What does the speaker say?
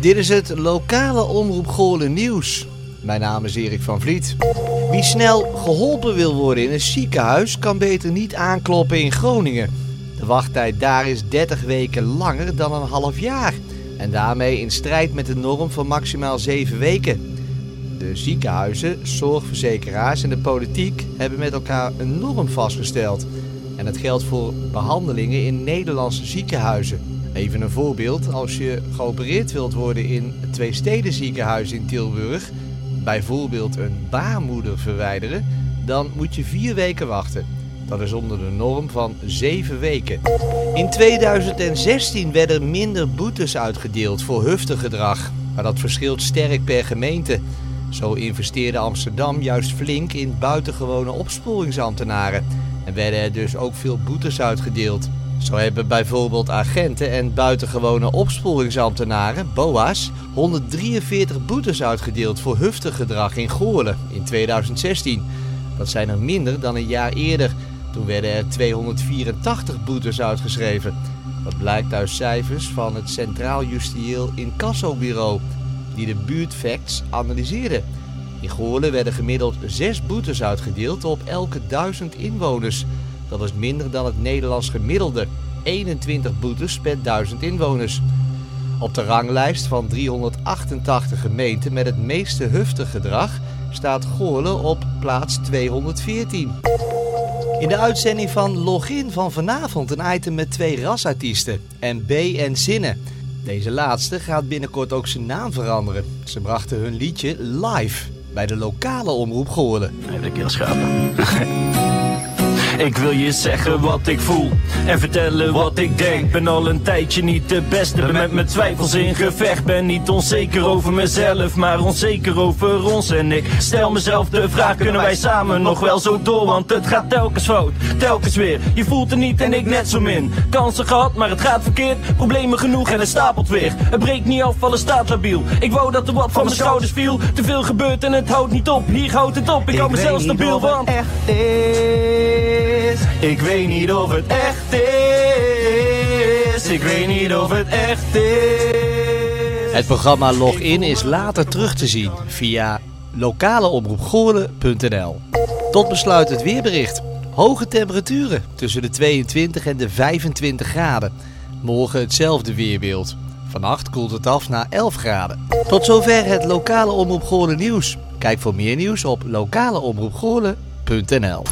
Dit is het lokale Omroep Goorlen nieuws. Mijn naam is Erik van Vliet. Wie snel geholpen wil worden in een ziekenhuis kan beter niet aankloppen in Groningen. De wachttijd daar is 30 weken langer dan een half jaar. En daarmee in strijd met de norm van maximaal 7 weken. De ziekenhuizen, zorgverzekeraars en de politiek hebben met elkaar een norm vastgesteld. En dat geldt voor behandelingen in Nederlandse ziekenhuizen. Even een voorbeeld, als je geopereerd wilt worden in het Tweesteden ziekenhuis in Tilburg, bijvoorbeeld een baarmoeder verwijderen, dan moet je vier weken wachten. Dat is onder de norm van zeven weken. In 2016 werden minder boetes uitgedeeld voor huftegedrag, maar dat verschilt sterk per gemeente. Zo investeerde Amsterdam juist flink in buitengewone opsporingsambtenaren en werden er dus ook veel boetes uitgedeeld. Zo hebben bijvoorbeeld agenten en buitengewone opsporingsambtenaren, BOA's, 143 boetes uitgedeeld voor huftegedrag in Goorlen in 2016. Dat zijn er minder dan een jaar eerder. Toen werden er 284 boetes uitgeschreven. Dat blijkt uit cijfers van het Centraal Justieel Incassobureau, die de buurtfacts analyseerde. In Goorlen werden gemiddeld 6 boetes uitgedeeld op elke 1000 inwoners. Dat is minder dan het Nederlands gemiddelde. 21 boetes per 1000 inwoners. Op de ranglijst van 388 gemeenten met het meeste huftegedrag staat Goorlen op plaats 214. In de uitzending van Login van vanavond een item met twee rasartiesten, MB en Zinnen. Deze laatste gaat binnenkort ook zijn naam veranderen. Ze brachten hun liedje live bij de lokale omroep Goorlen. Even de keel schrapen. Ik wil je zeggen wat ik voel en vertellen wat ik denk. Ben al een tijdje niet de beste, ben met mijn twijfels in gevecht. Ben niet onzeker over mezelf, maar onzeker over ons. En ik stel mezelf de vraag: kunnen wij samen nog wel zo door? Want het gaat telkens fout, telkens weer. Je voelt er niet en ik net zo min. Kansen gehad, maar het gaat verkeerd. Problemen genoeg en het stapelt weer. Het breekt niet af, alles staat labiel. Ik wou dat er wat van mijn schouders viel. Te veel gebeurt en het houdt niet op. Hier houdt het op, ik hou mezelf stabiel van. echt is. Ik weet niet of het echt is. Ik weet niet of het echt is. Het programma Login is later terug te zien via lokaleomroepgoorlen.nl. Tot besluit het weerbericht. Hoge temperaturen tussen de 22 en de 25 graden. Morgen hetzelfde weerbeeld. Vannacht koelt het af naar 11 graden. Tot zover het lokale Omroep Goorlen nieuws. Kijk voor meer nieuws op lokaleomroepgoorlen.nl